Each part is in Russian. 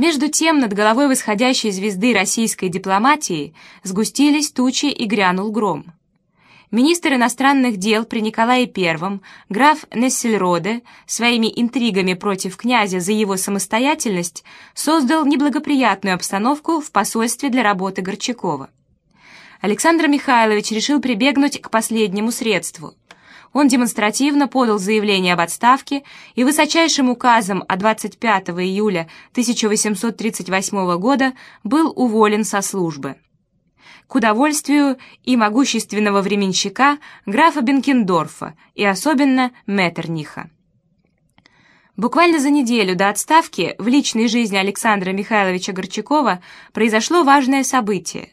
Между тем над головой восходящей звезды российской дипломатии сгустились тучи и грянул гром. Министр иностранных дел при Николае I, граф Нессельроде, своими интригами против князя за его самостоятельность создал неблагоприятную обстановку в посольстве для работы Горчакова. Александр Михайлович решил прибегнуть к последнему средству. Он демонстративно подал заявление об отставке и высочайшим указом от 25 июля 1838 года был уволен со службы к удовольствию и могущественного временщика графа Бенкендорфа и особенно Меттерниха. Буквально за неделю до отставки в личной жизни Александра Михайловича Горчакова произошло важное событие.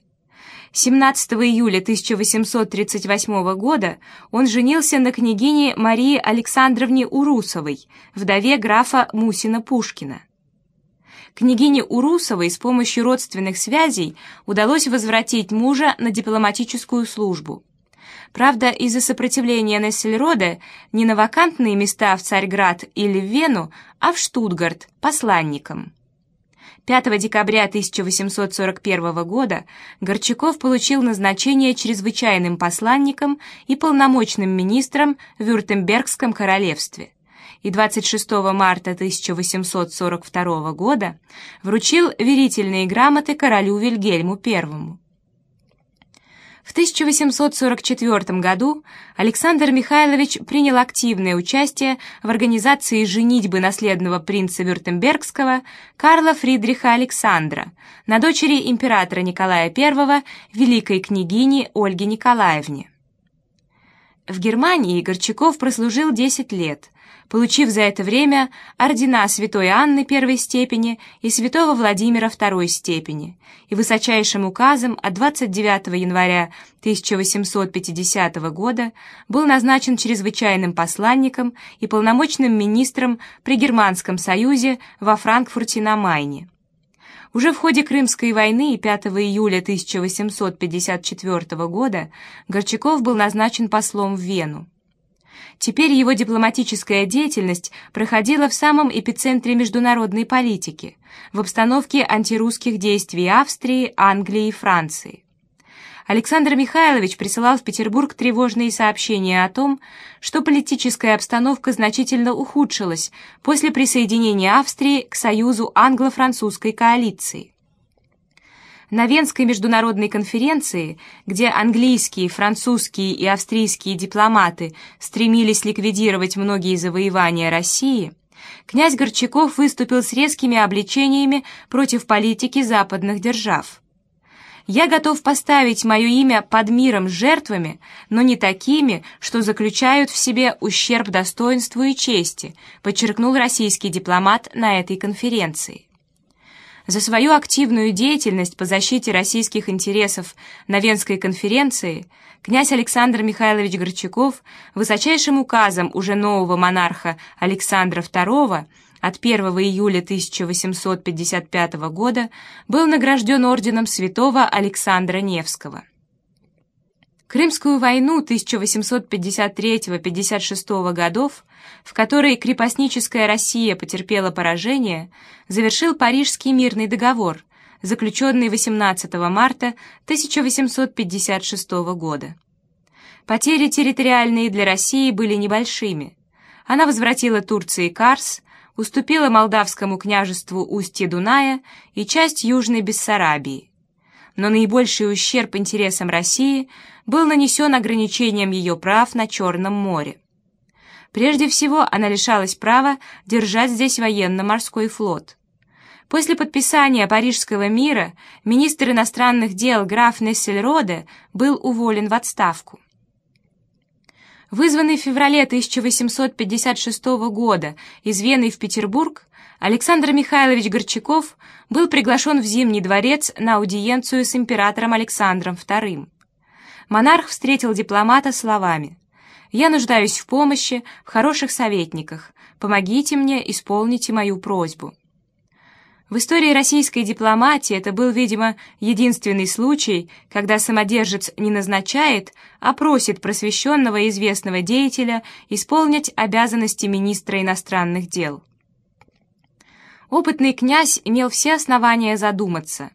17 июля 1838 года он женился на княгине Марии Александровне Урусовой, вдове графа Мусина-Пушкина. Княгине Урусовой с помощью родственных связей удалось возвратить мужа на дипломатическую службу. Правда, из-за сопротивления Нессельрода не на вакантные места в Царьград или в Вену, а в Штутгарт посланником. 5 декабря 1841 года Горчаков получил назначение чрезвычайным посланником и полномочным министром в Вюртембергском королевстве и 26 марта 1842 года вручил верительные грамоты королю Вильгельму I. В 1844 году Александр Михайлович принял активное участие в организации женитьбы наследного принца Вюртембергского Карла Фридриха Александра на дочери императора Николая I, великой княгини Ольге Николаевне. В Германии Горчаков прослужил 10 лет, получив за это время ордена Святой Анны первой степени и Святого Владимира второй степени, и высочайшим указом от 29 января 1850 года был назначен чрезвычайным посланником и полномочным министром при Германском союзе во Франкфурте на Майне. Уже в ходе Крымской войны 5 июля 1854 года Горчаков был назначен послом в Вену. Теперь его дипломатическая деятельность проходила в самом эпицентре международной политики, в обстановке антирусских действий Австрии, Англии и Франции. Александр Михайлович присылал в Петербург тревожные сообщения о том, что политическая обстановка значительно ухудшилась после присоединения Австрии к союзу англо-французской коалиции. На Венской международной конференции, где английские, французские и австрийские дипломаты стремились ликвидировать многие завоевания России, князь Горчаков выступил с резкими обличениями против политики западных держав. «Я готов поставить мое имя под миром с жертвами, но не такими, что заключают в себе ущерб достоинству и чести», подчеркнул российский дипломат на этой конференции. За свою активную деятельность по защите российских интересов на Венской конференции князь Александр Михайлович Горчаков высочайшим указом уже нового монарха Александра II от 1 июля 1855 года был награжден орденом святого Александра Невского. Крымскую войну 1853-56 годов, в которой крепостническая Россия потерпела поражение, завершил Парижский мирный договор, заключенный 18 марта 1856 года. Потери территориальные для России были небольшими. Она возвратила Турции Карс, уступила Молдавскому княжеству устье Дуная и часть Южной Бессарабии но наибольший ущерб интересам России был нанесен ограничением ее прав на Черном море. Прежде всего, она лишалась права держать здесь военно-морской флот. После подписания Парижского мира министр иностранных дел граф Нессельроде был уволен в отставку. Вызванный в феврале 1856 года из Вены в Петербург, Александр Михайлович Горчаков был приглашен в Зимний дворец на аудиенцию с императором Александром II. Монарх встретил дипломата словами «Я нуждаюсь в помощи, в хороших советниках. Помогите мне, исполните мою просьбу». В истории российской дипломатии это был, видимо, единственный случай, когда самодержец не назначает, а просит просвещенного известного деятеля исполнить обязанности министра иностранных дел. опытный князь имел все основания задуматься.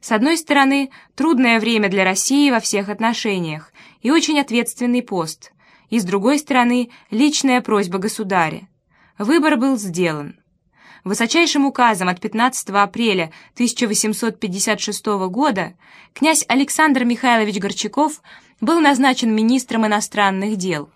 С одной стороны, трудное время для России во всех отношениях и очень ответственный пост, и с другой стороны, личная просьба государя. Выбор был сделан. Высочайшим указом от 15 апреля 1856 года князь Александр Михайлович Горчаков был назначен министром иностранных дел.